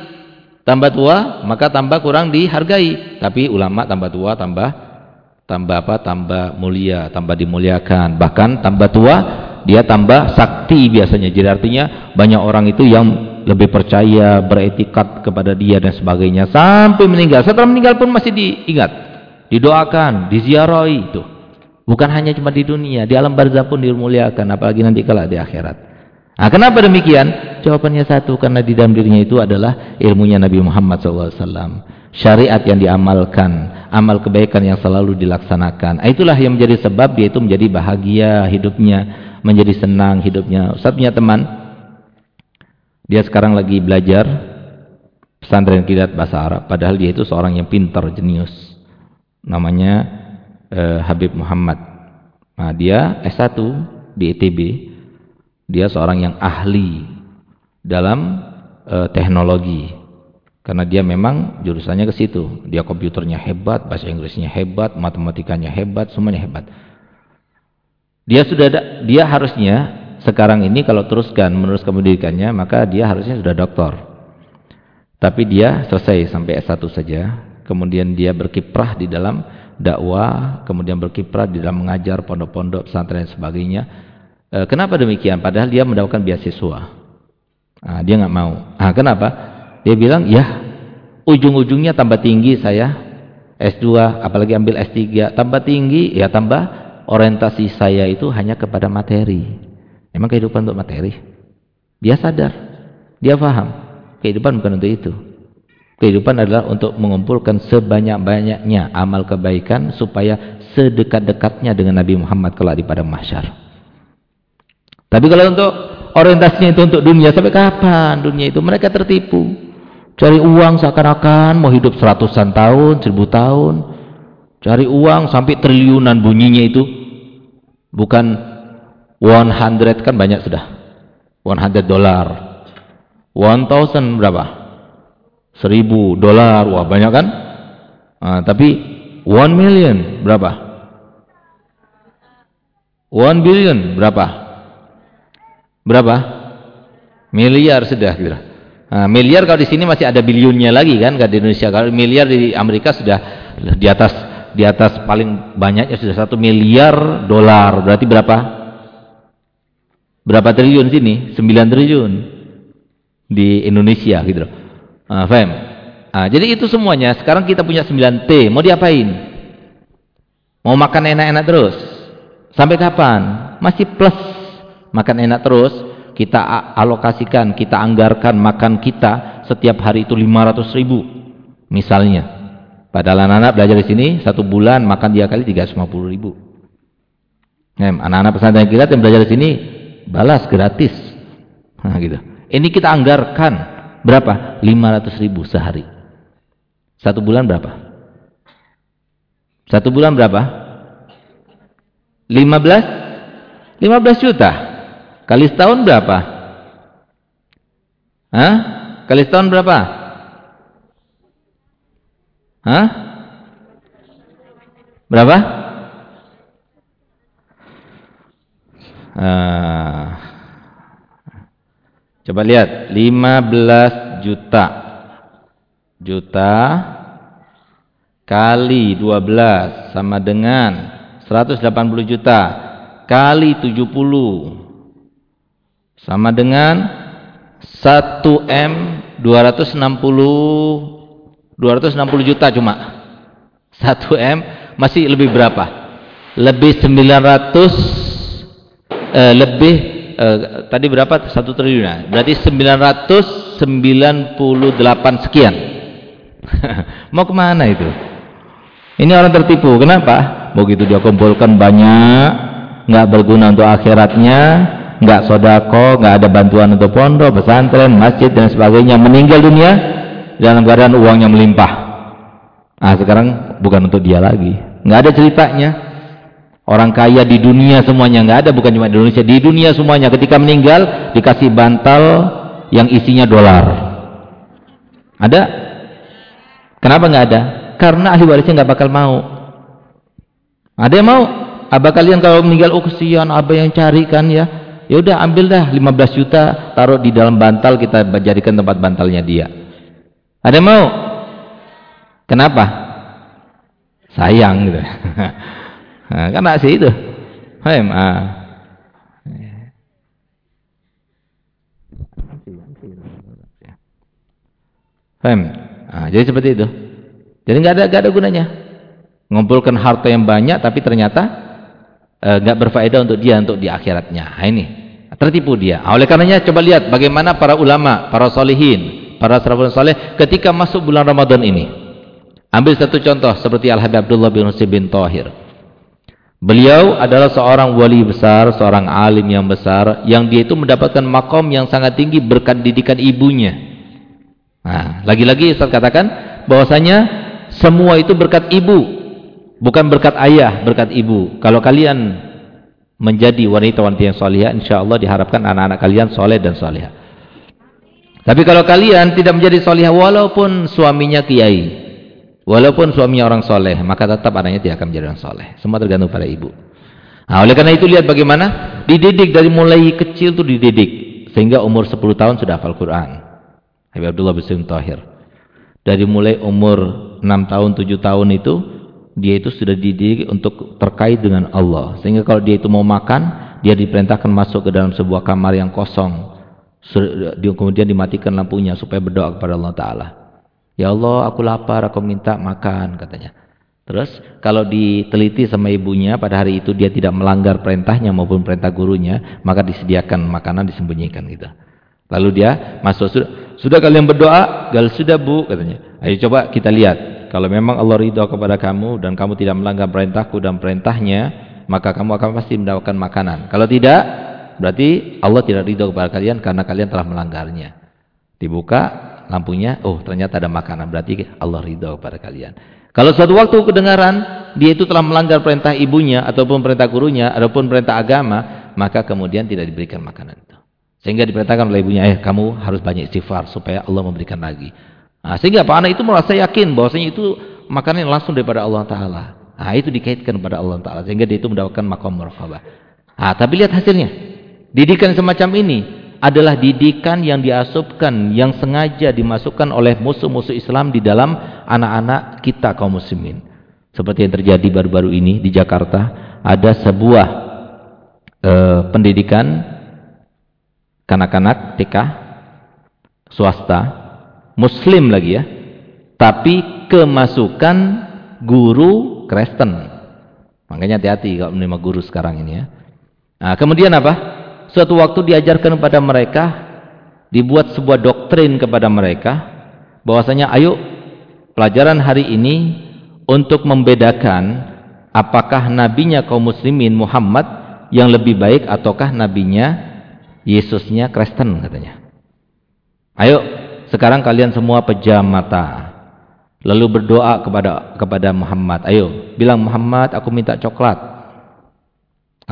Tambah tua, maka tambah kurang dihargai. Tapi ulama tambah tua, tambah tambah apa? Tambah mulia, tambah dimuliakan. Bahkan tambah tua, dia tambah sakti biasanya. Jadi artinya banyak orang itu yang lebih percaya, beretikat kepada dia dan sebagainya sampai meninggal. Setelah meninggal pun masih diingat, didoakan, diziarahi itu. Bukan hanya cuma di dunia, di alam barzah pun dimuliakan, apalagi nanti kalau di akhirat. Nah, kenapa demikian? Jawabannya satu, karena di dalam dirinya itu adalah ilmunya Nabi Muhammad SAW. Syariat yang diamalkan, amal kebaikan yang selalu dilaksanakan. Nah, itulah yang menjadi sebab dia itu menjadi bahagia hidupnya, menjadi senang hidupnya. Ustaz punya teman, dia sekarang lagi belajar pesantren kidat bahasa Arab. Padahal dia itu seorang yang pintar, jenius. Namanya eh, Habib Muhammad. Nah, dia S1 di ITB dia seorang yang ahli dalam e, teknologi karena dia memang jurusannya ke situ dia komputernya hebat bahasa Inggrisnya hebat matematikanya hebat semuanya hebat dia sudah ada, dia harusnya sekarang ini kalau teruskan meneruskan pendidikannya maka dia harusnya sudah doktor tapi dia selesai sampai S1 saja kemudian dia berkiprah di dalam dakwah kemudian berkiprah di dalam mengajar pondok-pondok pesantren dan sebagainya E, kenapa demikian? Padahal dia mendapatkan beasiswa. Nah, dia nggak mau. Ah, kenapa? Dia bilang, ya ujung-ujungnya tambah tinggi saya S2, apalagi ambil S3, tambah tinggi, ya tambah orientasi saya itu hanya kepada materi. Emang kehidupan untuk materi? Dia sadar, dia paham. Kehidupan bukan untuk itu. Kehidupan adalah untuk mengumpulkan sebanyak-banyaknya amal kebaikan supaya sedekat-dekatnya dengan Nabi Muhammad kelak di padang mahsyar. Tapi kalau untuk orientasinya itu untuk dunia, sampai kapan dunia itu? Mereka tertipu. Cari uang seakan-akan mau hidup seratusan tahun, seribu tahun. Cari uang sampai triliunan bunyinya itu. Bukan 100 kan banyak sudah. 100 dolar. 1000 berapa? 1000 dolar. Wah banyak kan? Nah, tapi 1 million berapa? 1 billion berapa? Berapa? Miliar sudah gitu. Nah, miliar kalau di sini masih ada bilionnya lagi kan kalau di Indonesia. Kalau miliar di Amerika sudah di atas di atas paling banyaknya sudah satu miliar dolar. Berarti berapa? Berapa triliun sini? 9 triliun di Indonesia gitu loh. Ah, faham? Ah, jadi itu semuanya. Sekarang kita punya 9T. Mau diapain? Mau makan enak-enak terus? Sampai kapan? Masih plus makan enak terus. Kita alokasikan, kita anggarkan makan kita setiap hari itu 500 ribu. Misalnya. Padahal anak-anak belajar di sini satu bulan makan dia kali 350 ribu. Anak-anak pesantren kita yang belajar di sini balas gratis. Nah, gitu. Ini kita anggarkan berapa? 500 ribu sehari. Satu bulan berapa? Satu bulan berapa? 15? 15 juta. Kali setahun berapa? Hah? Kali setahun berapa? Hah? Berapa? Ah. Coba lihat 15 juta. Juta kali 12 sama dengan 180 juta kali 70 sama dengan 1 M 260 260 juta cuma. 1 M masih lebih berapa? Lebih 900 eh, lebih eh, tadi berapa? Satu triliun. Ya? Berarti 998 sekian. [laughs] Mau ke mana itu? Ini orang tertipu. Kenapa? Begitu dia kumpulkan banyak, nggak berguna untuk akhiratnya, nggak sodako, nggak ada bantuan untuk pondok, pesantren, masjid dan sebagainya. Meninggal dunia dalam keadaan uangnya melimpah. Ah sekarang bukan untuk dia lagi. Nggak ada ceritanya. Orang kaya di dunia semuanya nggak ada, bukan cuma di Indonesia, di dunia semuanya ketika meninggal dikasih bantal yang isinya dolar. Ada? Kenapa nggak ada? Karena ahli warisnya nggak bakal mau. Ada yang mau? Abah kalian kalau meninggal oh kesian, abah yang carikan ya. Ya udah ambil dah 15 juta, taruh di dalam bantal kita jadikan tempat bantalnya dia. Ada yang mau? Kenapa? Sayang gitu. [laughs] Nah, kan nasi itu. HMA. Faham? Nah, jadi seperti itu. Jadi nggak ada nggak ada gunanya. Ngumpulkan harta yang banyak tapi ternyata eh, nggak e, berfaedah untuk dia untuk di akhiratnya. Nah, ini tertipu dia. Nah, oleh karenanya coba lihat bagaimana para ulama, para solihin, para sahabat soleh ketika masuk bulan Ramadan ini. Ambil satu contoh seperti Al Habib Abdullah bin Husain bin Tahir. Beliau adalah seorang wali besar, seorang alim yang besar, yang dia itu mendapatkan makom yang sangat tinggi berkat didikan ibunya. Nah, lagi-lagi Ustaz katakan bahwasanya semua itu berkat ibu, bukan berkat ayah, berkat ibu. Kalau kalian menjadi wanita-wanita yang soleh, insya Allah diharapkan anak-anak kalian soleh dan soleh. Tapi kalau kalian tidak menjadi soleh, walaupun suaminya kiai, Walaupun suaminya orang soleh, maka tetap anaknya tidak akan menjadi orang soleh. Semua tergantung pada ibu. Nah, oleh karena itu lihat bagaimana dididik dari mulai kecil tuh dididik sehingga umur 10 tahun sudah hafal Quran. Habib Abdullah bin Tahir. Dari mulai umur 6 tahun, 7 tahun itu dia itu sudah dididik untuk terkait dengan Allah. Sehingga kalau dia itu mau makan, dia diperintahkan masuk ke dalam sebuah kamar yang kosong. Kemudian dimatikan lampunya supaya berdoa kepada Allah Ta'ala. Ya Allah, aku lapar, aku minta makan, katanya. Terus, kalau diteliti sama ibunya, pada hari itu dia tidak melanggar perintahnya maupun perintah gurunya, maka disediakan makanan disembunyikan gitu. Lalu dia masuk, sudah, sudah kalian berdoa? Gal sudah bu, katanya. Ayo coba kita lihat. Kalau memang Allah ridho kepada kamu dan kamu tidak melanggar perintahku dan perintahnya, maka kamu akan pasti mendapatkan makanan. Kalau tidak, berarti Allah tidak ridho kepada kalian karena kalian telah melanggarnya. Dibuka, lampunya, oh ternyata ada makanan, berarti Allah ridho kepada kalian. Kalau suatu waktu kedengaran dia itu telah melanggar perintah ibunya ataupun perintah gurunya ataupun perintah agama, maka kemudian tidak diberikan makanan itu. Sehingga diperintahkan oleh ibunya, eh kamu harus banyak istighfar supaya Allah memberikan lagi. Nah, sehingga Pak anak itu merasa yakin bahwasanya itu makanan yang langsung daripada Allah Taala. Nah, itu dikaitkan kepada Allah Taala sehingga dia itu mendapatkan makom muraqabah. Nah, tapi lihat hasilnya. Didikan semacam ini adalah didikan yang diasupkan, yang sengaja dimasukkan oleh musuh-musuh Islam di dalam anak-anak kita kaum muslimin. Seperti yang terjadi baru-baru ini di Jakarta, ada sebuah uh, pendidikan kanak-kanak TK swasta muslim lagi ya tapi kemasukan guru Kristen. Makanya hati-hati kalau menerima guru sekarang ini ya. Nah, kemudian apa suatu waktu diajarkan kepada mereka dibuat sebuah doktrin kepada mereka bahwasanya ayo pelajaran hari ini untuk membedakan apakah nabinya kaum muslimin Muhammad yang lebih baik ataukah nabinya Yesusnya Kristen katanya ayo sekarang kalian semua pejam mata. Lalu berdoa kepada kepada Muhammad. Ayo, bilang Muhammad, aku minta coklat.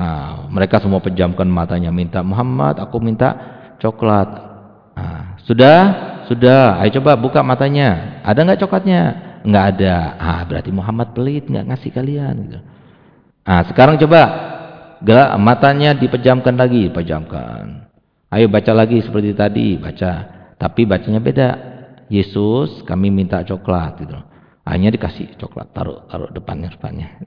Nah, mereka semua pejamkan matanya minta Muhammad, aku minta coklat. Nah, sudah, sudah. Ayo coba buka matanya. Ada nggak coklatnya? Nggak ada. Ah, berarti Muhammad pelit nggak ngasih kalian. Gitu. Nah, sekarang coba gelak matanya dipejamkan lagi, pejamkan. Ayo baca lagi seperti tadi, baca. Tapi bacanya beda. Yesus kami minta coklat gitu. Hanya dikasih coklat, taruh taruh depannya depannya.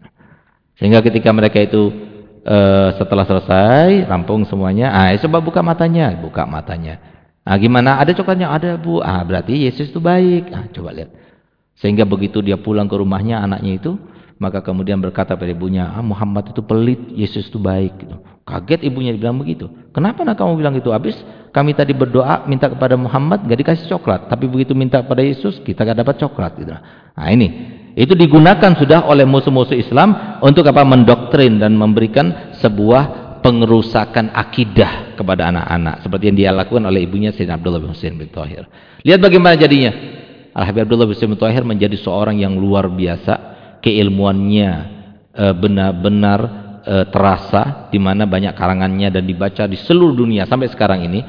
Sehingga ketika mereka itu uh, setelah selesai, rampung semuanya, ah coba buka matanya, buka matanya. Ah gimana? Ada coklatnya? Ada, Bu. Ah berarti Yesus itu baik. Ah coba lihat. Sehingga begitu dia pulang ke rumahnya anaknya itu, maka kemudian berkata pada ibunya, ah Muhammad itu pelit, Yesus itu baik gitu. Kaget ibunya dibilang begitu. Kenapa nak kamu bilang itu? Habis kami tadi berdoa minta kepada Muhammad gak dikasih coklat, tapi begitu minta kepada Yesus kita gak dapat coklat gitu. Nah ini itu digunakan sudah oleh musuh-musuh Islam untuk apa mendoktrin dan memberikan sebuah pengerusakan akidah kepada anak-anak seperti yang dia lakukan oleh ibunya Sayyidina Abdullah bin Husain bin Thahir. Lihat bagaimana jadinya. Al Habib Abdullah bin Husain bin Thahir menjadi seorang yang luar biasa, keilmuannya eh, benar-benar e, terasa di mana banyak karangannya dan dibaca di seluruh dunia sampai sekarang ini.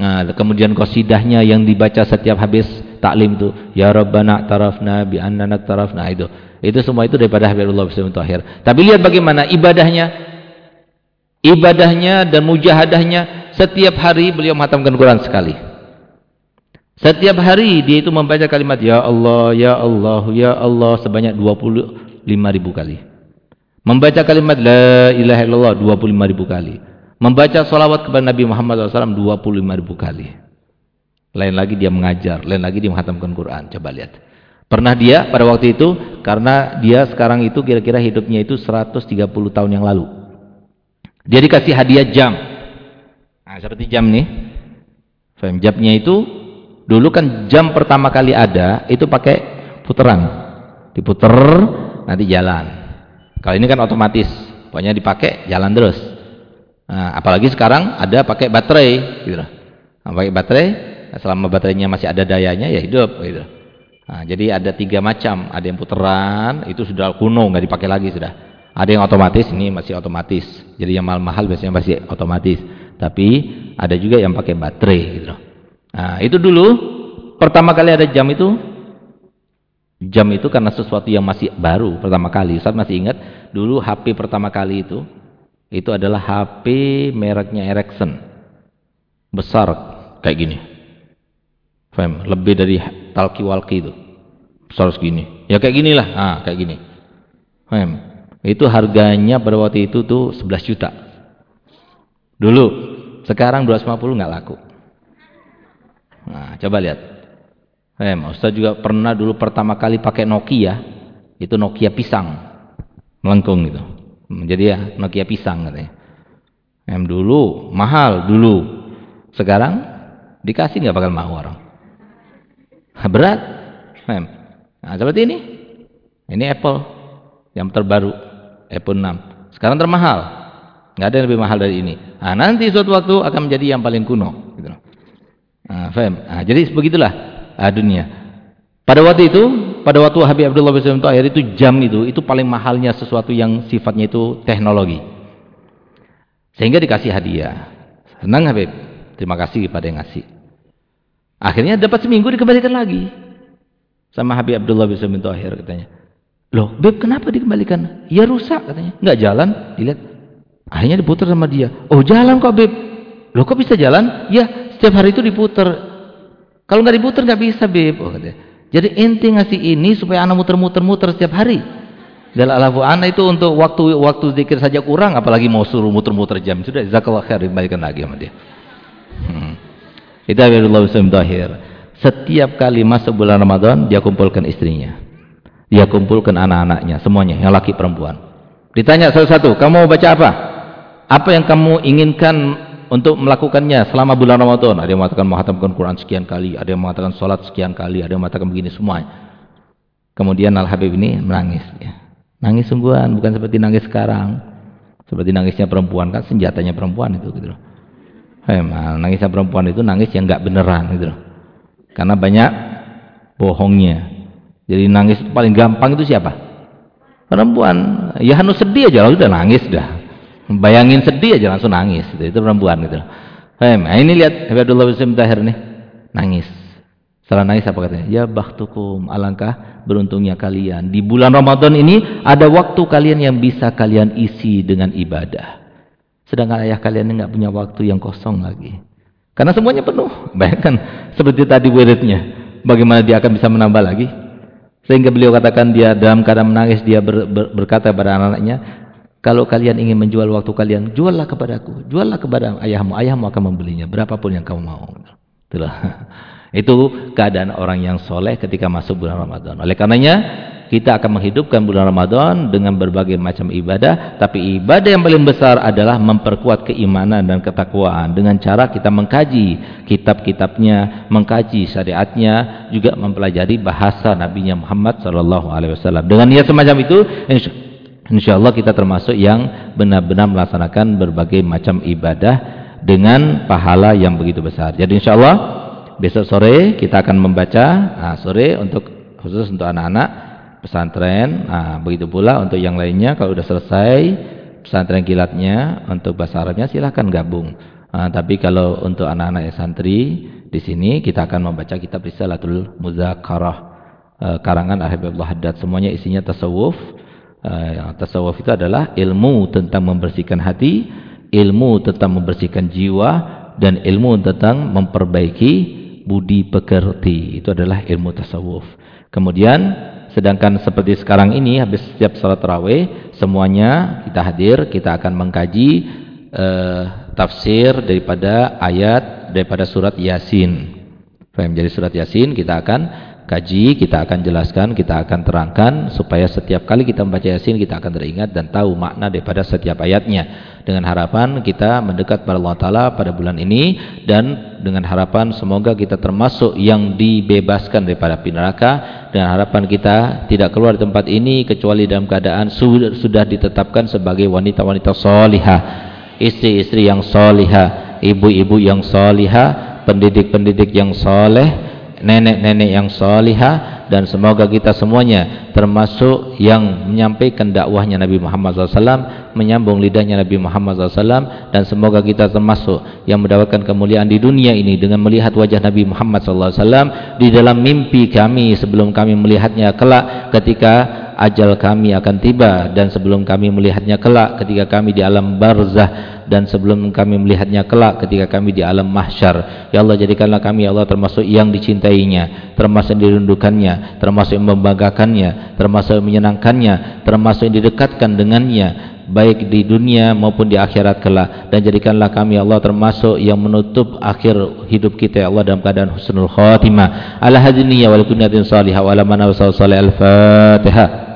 Nah, kemudian qasidahnya yang dibaca setiap habis taklim itu, ya rabbana tarafna bi annana tarafna itu. Itu semua itu daripada Habibullah bin Tahir. Tapi lihat bagaimana ibadahnya ibadahnya dan mujahadahnya setiap hari beliau menghatamkan Quran sekali. Setiap hari dia itu membaca kalimat ya Allah, ya Allah, ya Allah sebanyak 25 ribu kali. Membaca kalimat La ilaha illallah 25 ribu kali. Membaca salawat kepada Nabi Muhammad SAW 25 ribu kali. Lain lagi dia mengajar, lain lagi dia menghatamkan Quran. Coba lihat. Pernah dia pada waktu itu, karena dia sekarang itu kira-kira hidupnya itu 130 tahun yang lalu. Dia dikasih hadiah jam. Nah, seperti jam nih. Jamnya itu, dulu kan jam pertama kali ada, itu pakai puteran. Diputer, nanti jalan. Kalau ini kan otomatis, pokoknya dipakai jalan terus. Nah, apalagi sekarang ada pakai baterai, gitu. Nah, pakai baterai, selama baterainya masih ada dayanya ya hidup, gitu. Nah, jadi ada tiga macam, ada yang puteran, itu sudah kuno, nggak dipakai lagi sudah. Ada yang otomatis, ini masih otomatis. Jadi yang mahal-mahal biasanya masih otomatis. Tapi ada juga yang pakai baterai, gitu. Nah, itu dulu pertama kali ada jam itu Jam itu karena sesuatu yang masih baru pertama kali. Ustaz masih ingat dulu HP pertama kali itu itu adalah HP mereknya Ericsson. Besar kayak gini. Fem, lebih dari talkie-walkie itu. Besar segini. Ya kayak ginilah. Ah, kayak gini. Fem. Itu harganya pada waktu itu tuh 11 juta. Dulu. Sekarang 250 nggak laku. Nah, coba lihat. Eh, Ustaz juga pernah dulu pertama kali pakai Nokia, itu Nokia pisang, melengkung gitu. Jadi ya Nokia pisang katanya. Em dulu mahal dulu, sekarang dikasih nggak bakal mau orang. [laughs] Berat. Em. Nah, seperti ini. Ini Apple yang terbaru, Apple 6. Sekarang termahal. Nggak ada yang lebih mahal dari ini. Nah, nanti suatu waktu akan menjadi yang paling kuno. Gitu. Nah, Nah, jadi begitulah uh, dunia. Pada waktu itu, pada waktu Habib Abdullah bin Tahir itu jam itu, itu paling mahalnya sesuatu yang sifatnya itu teknologi. Sehingga dikasih hadiah. Senang Habib. Terima kasih kepada yang ngasih. Akhirnya dapat seminggu dikembalikan lagi. Sama Habib Abdullah bin Tahir katanya. Loh, Beb kenapa dikembalikan? Ya rusak katanya. Enggak jalan, dilihat. Akhirnya diputar sama dia. Oh jalan kok Beb. Loh kok bisa jalan? Ya, setiap hari itu diputar. Kalau nggak diputer nggak bisa, Beb. Oh, Jadi inti ngasih ini supaya anak muter-muter-muter setiap hari. Dalam alafu anak itu untuk waktu waktu zikir saja kurang, apalagi mau suruh muter-muter jam. Sudah, zakallah khair, dikembalikan lagi sama dia. Hmm. Itu Muslim Dahir. Setiap kali masuk bulan Ramadan, dia kumpulkan istrinya. Dia kumpulkan anak-anaknya, semuanya, yang laki perempuan. Ditanya satu-satu, kamu mau baca apa? Apa yang kamu inginkan untuk melakukannya selama bulan Ramadan? Ada yang mengatakan menghatamkan Quran sekian kali, ada yang mengatakan sholat sekian kali, ada yang mengatakan begini semuanya. Kemudian Al-Habib ini menangis. Ya. Nangis sungguhan, bukan seperti nangis sekarang. Seperti nangisnya perempuan, kan senjatanya perempuan itu. gitu Memang nangisnya perempuan itu nangis yang nggak beneran gitu loh. Karena banyak bohongnya. Jadi nangis paling gampang itu siapa? Perempuan. Ya harus sedih aja lalu udah nangis dah. Bayangin sedih aja langsung nangis gitu. Itu perempuan gitu. Nah, ini lihat Habibullah bin Tahir nih. Nangis. Setelah nangis apa katanya? Ya bakhtukum, alangkah beruntungnya kalian. Di bulan Ramadan ini ada waktu kalian yang bisa kalian isi dengan ibadah. Sedangkan ayah kalian nggak punya waktu yang kosong lagi. Karena semuanya penuh. [laughs] Bayangkan seperti tadi wiridnya. Bagaimana dia akan bisa menambah lagi? Sehingga beliau katakan dia dalam keadaan menangis dia ber, ber, berkata kepada anak-anaknya, kalau kalian ingin menjual waktu kalian, juallah kepadaku, juallah kepada ayahmu, ayahmu akan membelinya berapapun yang kamu mau. Itulah. [laughs] Itu keadaan orang yang soleh ketika masuk bulan Ramadan. Oleh karenanya kita akan menghidupkan bulan Ramadan dengan berbagai macam ibadah, tapi ibadah yang paling besar adalah memperkuat keimanan dan ketakwaan dengan cara kita mengkaji kitab-kitabnya, mengkaji syariatnya, juga mempelajari bahasa Nabi Muhammad wasallam. Dengan niat semacam itu, insya Allah kita termasuk yang benar-benar melaksanakan berbagai macam ibadah dengan pahala yang begitu besar. Jadi insya Allah besok sore kita akan membaca, nah, sore untuk khusus untuk anak-anak pesantren. Nah, begitu pula untuk yang lainnya kalau sudah selesai pesantren kilatnya untuk bahasa Arabnya silahkan gabung. Nah, tapi kalau untuk anak-anak santri di sini kita akan membaca kitab Risalatul Muzakarah eh, karangan Habibullah Haddad. Semuanya isinya tasawuf. Eh, tasawuf itu adalah ilmu tentang membersihkan hati, ilmu tentang membersihkan jiwa dan ilmu tentang memperbaiki budi pekerti. Itu adalah ilmu tasawuf. Kemudian Sedangkan seperti sekarang ini habis setiap salat tarawih semuanya kita hadir, kita akan mengkaji eh, tafsir daripada ayat daripada surat Yasin. Faham? Jadi surat Yasin kita akan kaji, kita akan jelaskan, kita akan terangkan supaya setiap kali kita membaca Yasin kita akan teringat dan tahu makna daripada setiap ayatnya. Dengan harapan kita mendekat pada Allah Taala pada bulan ini dan dengan harapan semoga kita termasuk yang dibebaskan daripada api neraka. Dengan harapan kita tidak keluar di tempat ini kecuali dalam keadaan sudah ditetapkan sebagai wanita-wanita solihah, istri-istri yang solihah, ibu-ibu yang solihah, pendidik-pendidik yang soleh nenek-nenek yang salihah dan semoga kita semuanya termasuk yang menyampaikan dakwahnya Nabi Muhammad SAW menyambung lidahnya Nabi Muhammad SAW dan semoga kita termasuk yang mendapatkan kemuliaan di dunia ini dengan melihat wajah Nabi Muhammad SAW di dalam mimpi kami sebelum kami melihatnya kelak ketika ajal kami akan tiba dan sebelum kami melihatnya kelak ketika kami di alam barzah dan sebelum kami melihatnya kelak ketika kami di alam mahsyar. Ya Allah jadikanlah kami ya Allah termasuk yang dicintainya termasuk yang dirindukannya termasuk yang membanggakannya termasuk yang menyenangkannya termasuk yang didekatkan dengannya baik di dunia maupun di akhirat kelak. Dan jadikanlah kami ya Allah termasuk yang menutup akhir hidup kita ya Allah dalam keadaan husnul khatimah. Ala hadiniya wal kunyatin salihah wa ala salih al-fatihah